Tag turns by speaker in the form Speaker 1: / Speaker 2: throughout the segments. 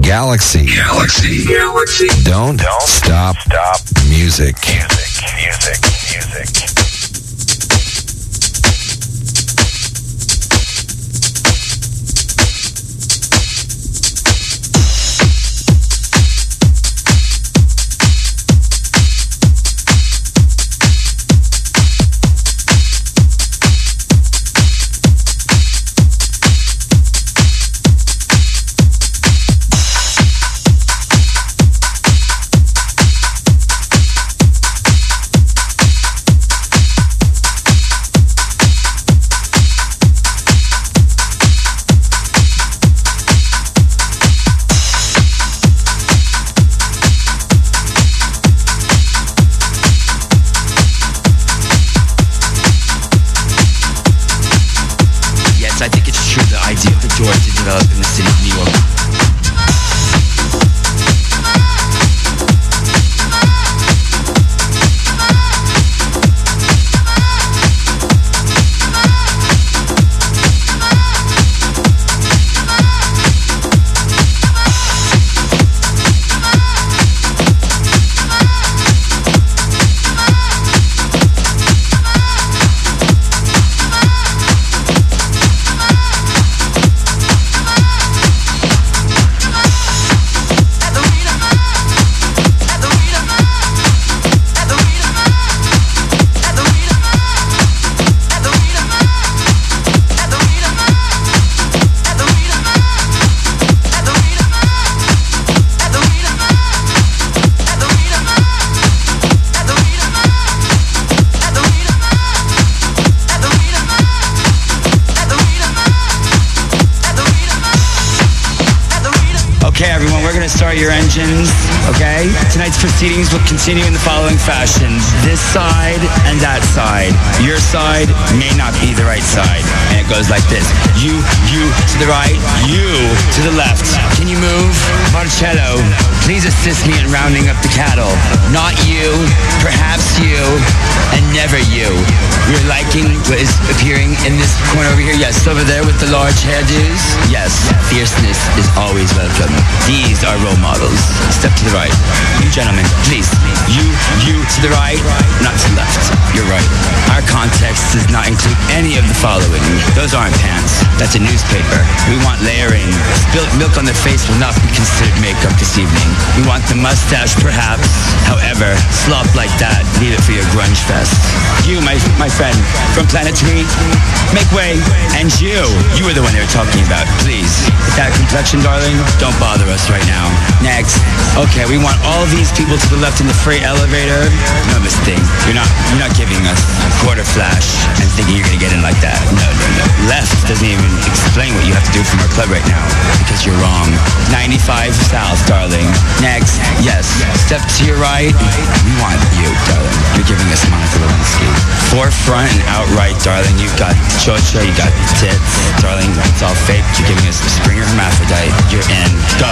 Speaker 1: Galaxie.
Speaker 2: Galaxie. Galaxie.
Speaker 1: Don't,
Speaker 2: Don't
Speaker 1: stop,
Speaker 2: stop.
Speaker 1: music.
Speaker 2: Music. Music. Music.
Speaker 3: Continue in the following fashion. This side and that side. Your side may not be the right side. And it goes like this. You, you to the right, you to the left. Can you move? Marcello, please assist me in rounding up the cattle. Not you, perhaps you, and never you. You're liking what is appearing in this corner over here? Yes, over there with the large hairdos? Yes, fierceness is always welcome. These are role models. Step to the right. You gentlemen, please. You, you to the right, not to the left. You're right. Our context does not include any of the following. Those aren't pants. That's a newspaper. We want layering. Spilt milk on the face will not be considered makeup this evening. We want the mustache, perhaps. However, slop like that, leave it for your grunge fest. You, my, my friend, from Planet Tweet, make way. And you, you were the one they were talking about. Please, with that complexion, darling, don't bother us right now. Next. Okay, we want all these people to the left in the freight elevator. No mistake. You're not, you're not giving us a quarter flash and thinking you're gonna get in like that. No, no, no. Left doesn't even explain what you have to do from our club right now because you're wrong. 95 South, darling. Next. Yes. Step to your right. We want you, darling. You're giving us Monica Lewinsky. Forefront and outright, darling. You've got chocha, you got tits. Darling, it's all fake. You're giving us Springer Hermaphrodite. You're in. Go.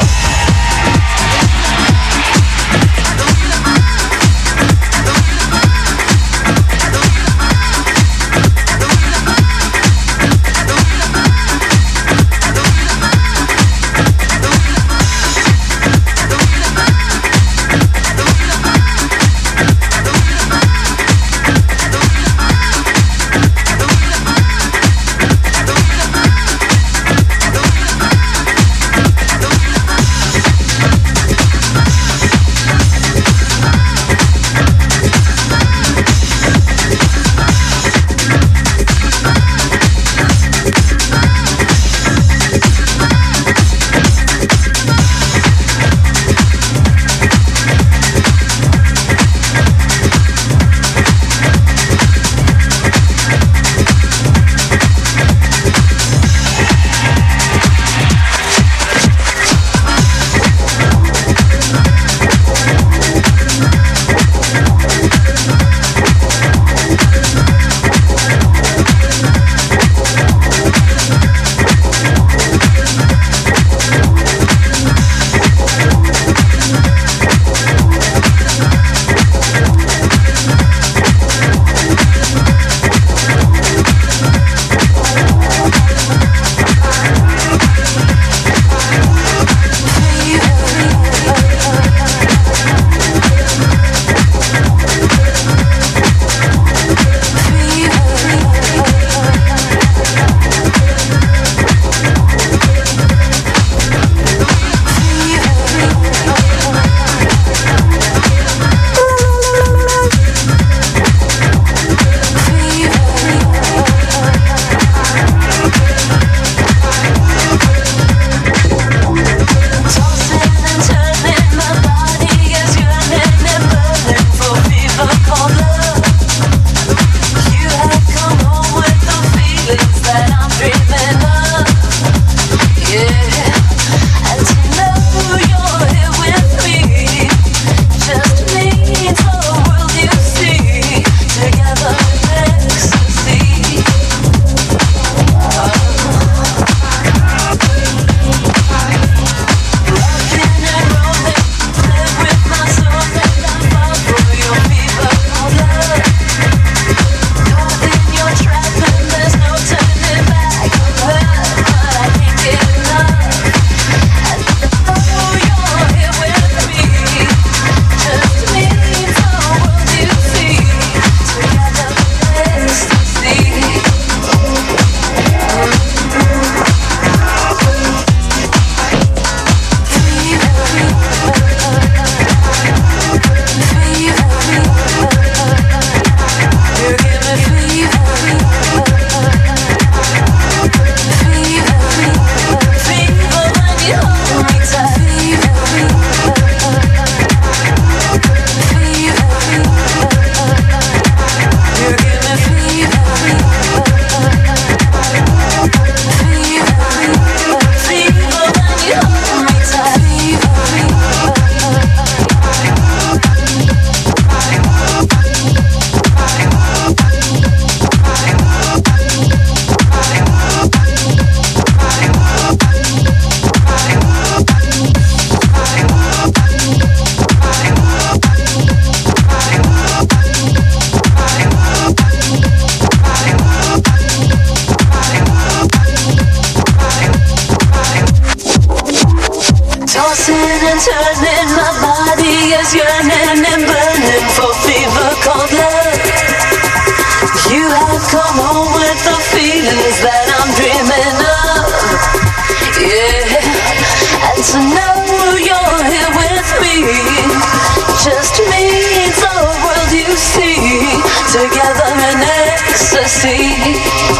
Speaker 1: see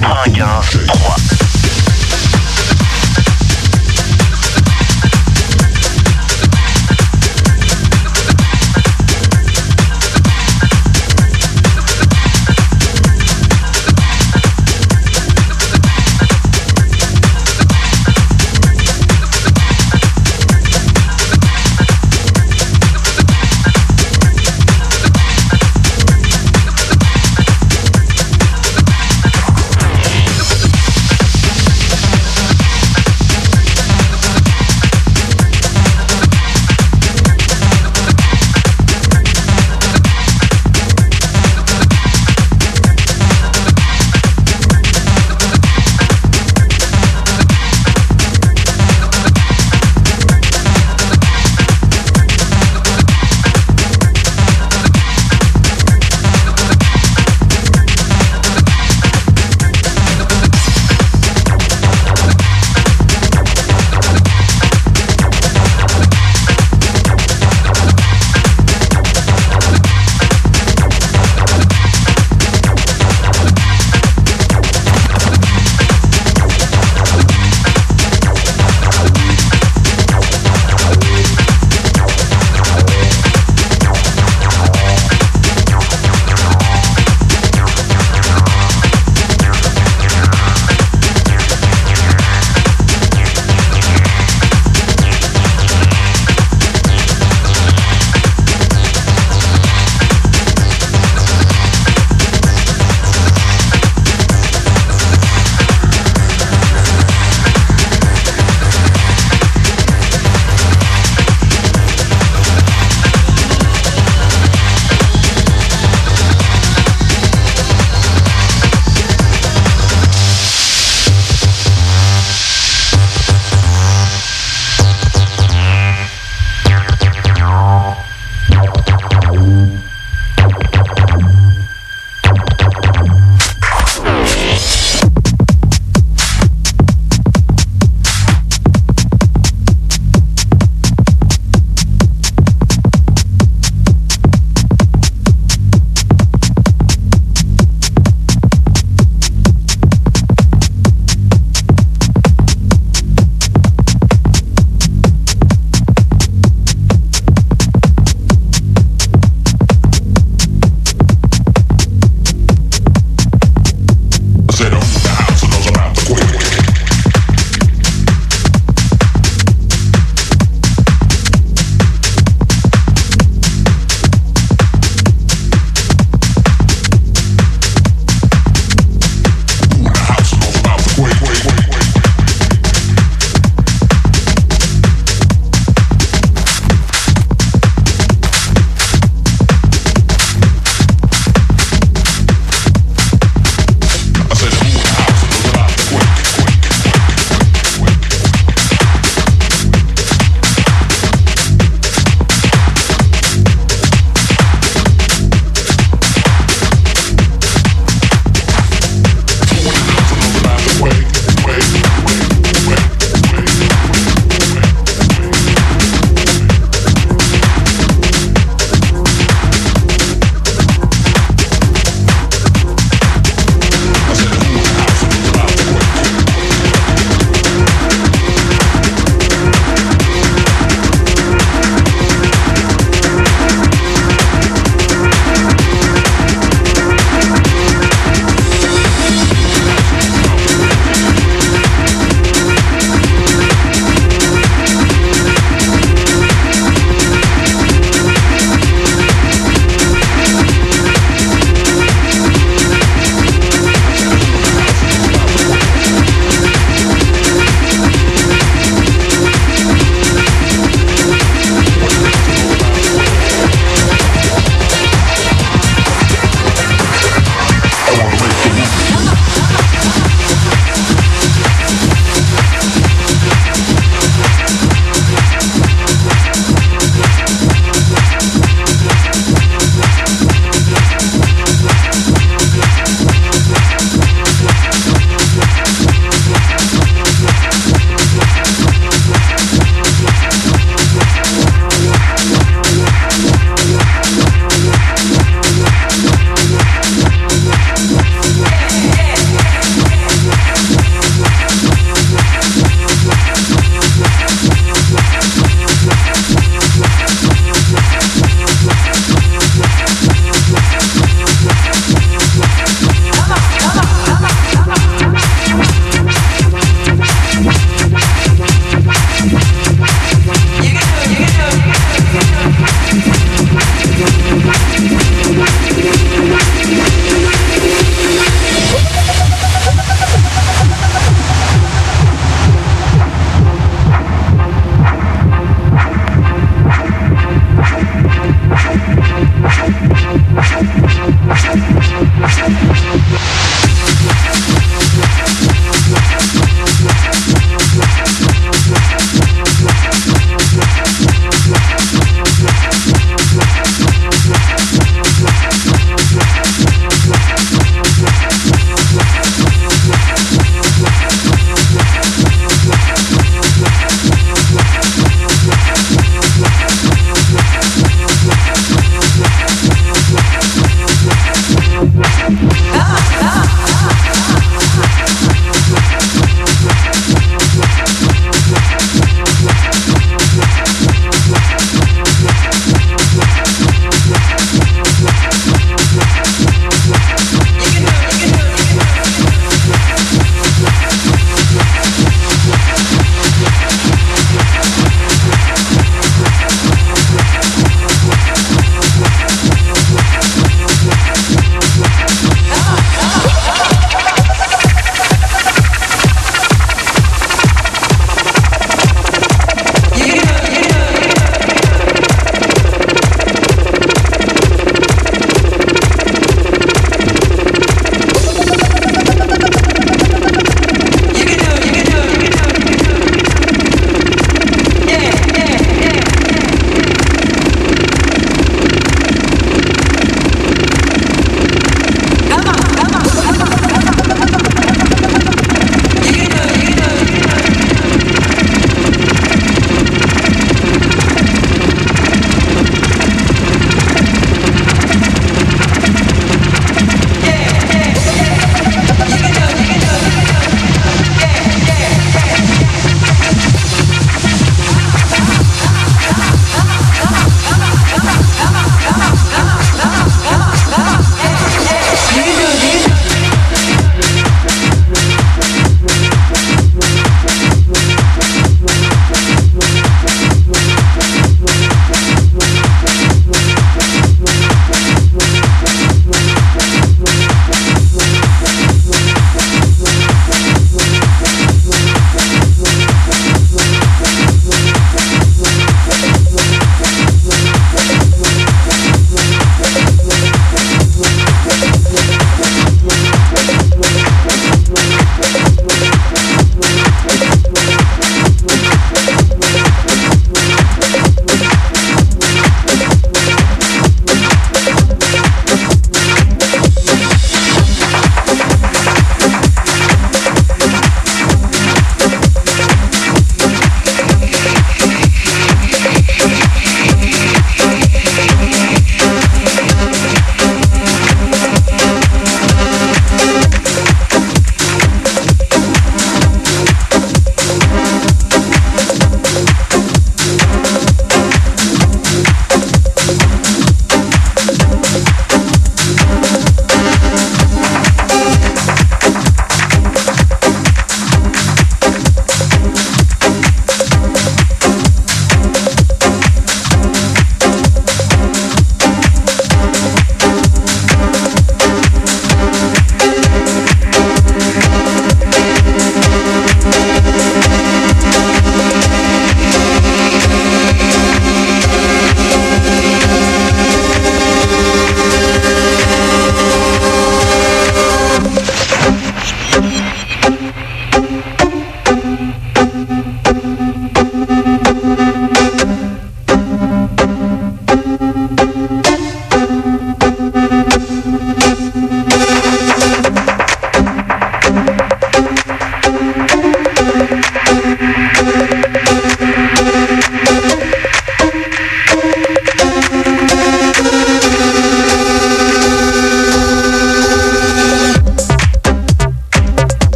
Speaker 1: 95 3.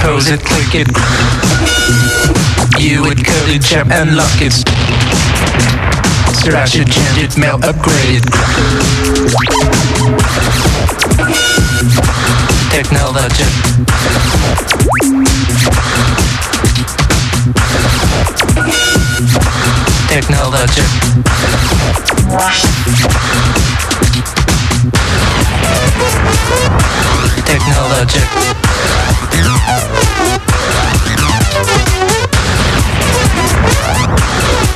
Speaker 4: Pose it, click it. You would code it, jump and lock it. Slash it, change it, mail, upgrade it. Technology. Technology. Technology.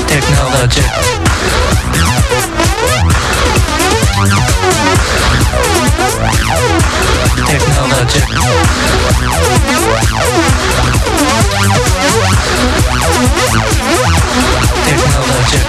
Speaker 4: Technology. Technology. Technology.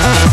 Speaker 1: We'll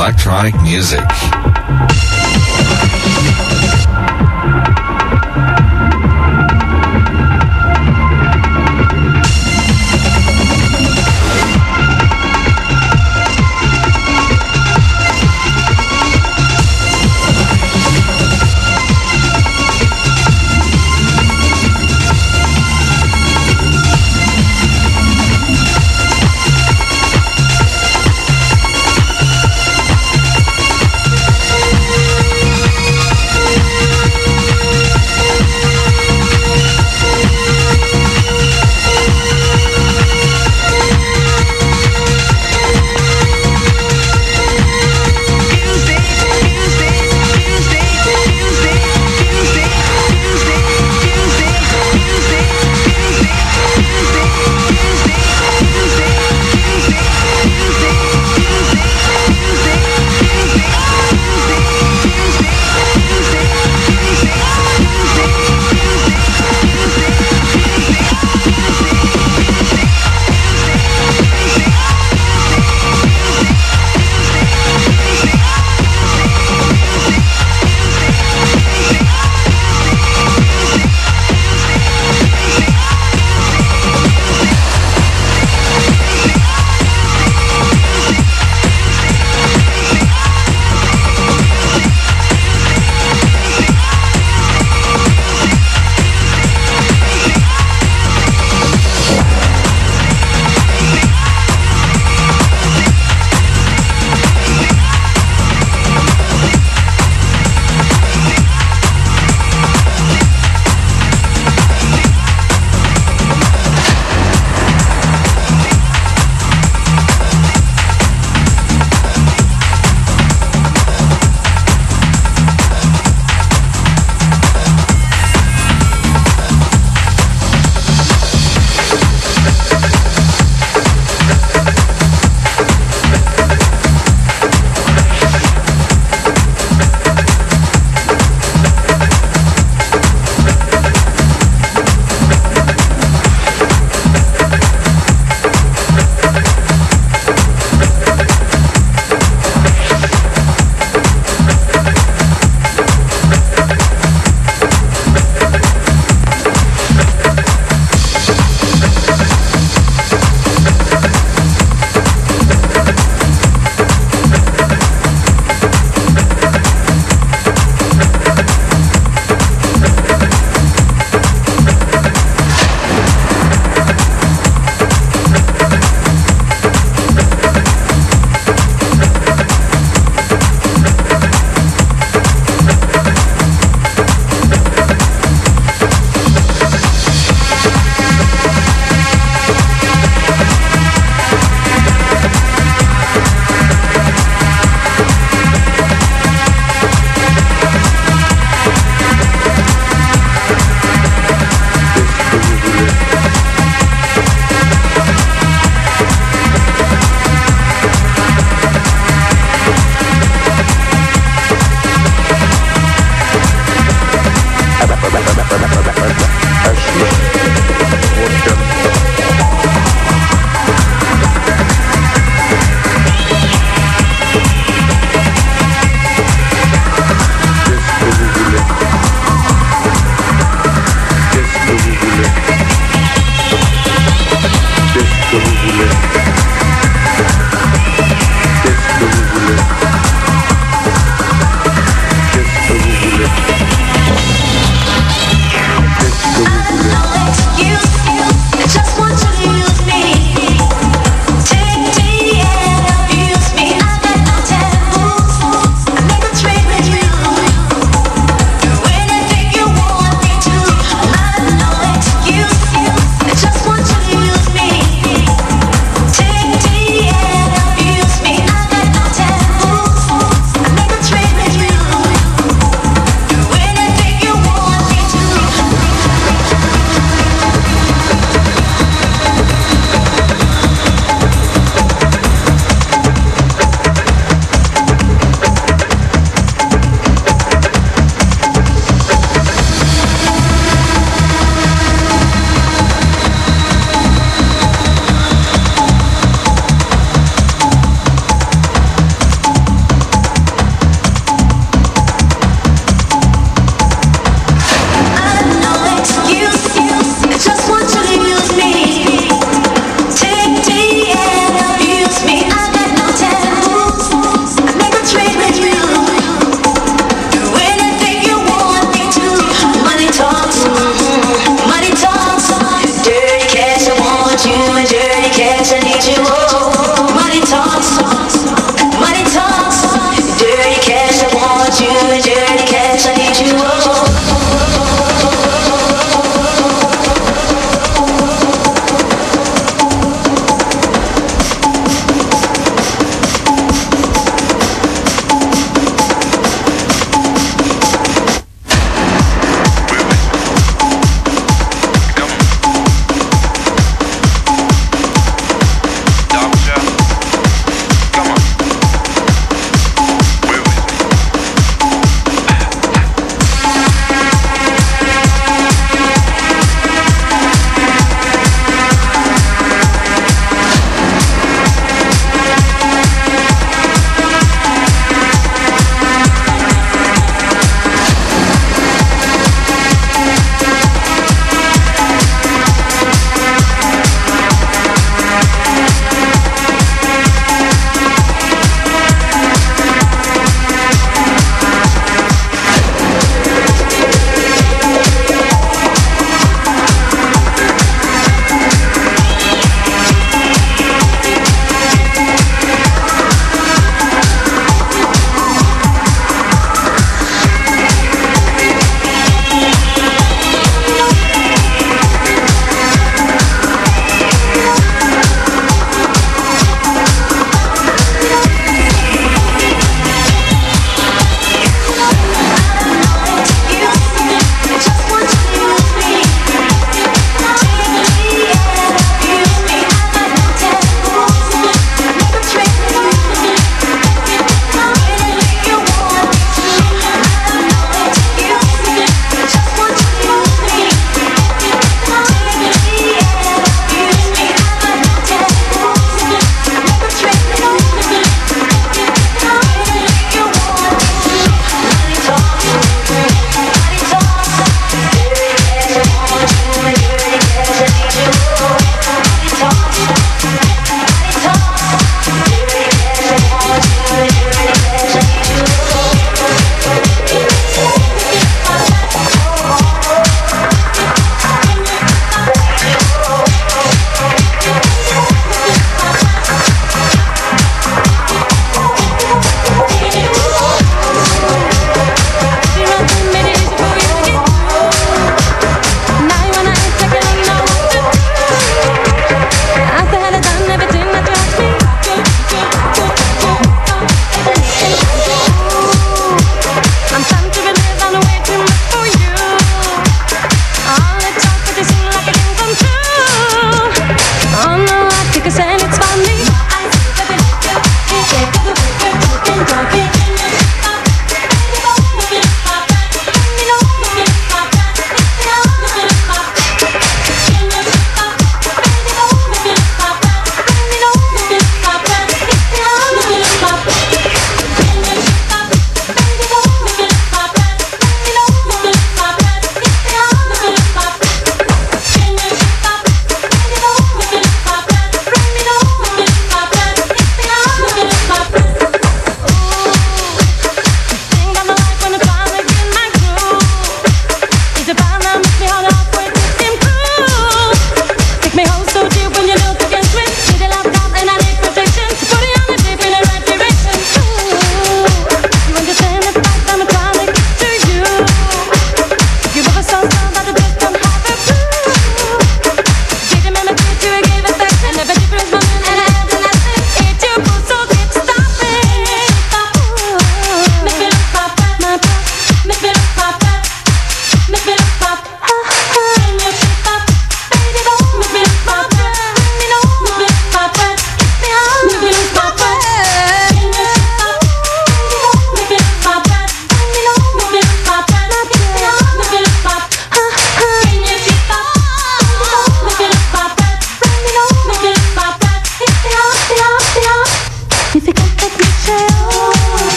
Speaker 2: electronic music.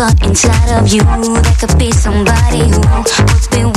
Speaker 1: inside of you. There could be somebody who would be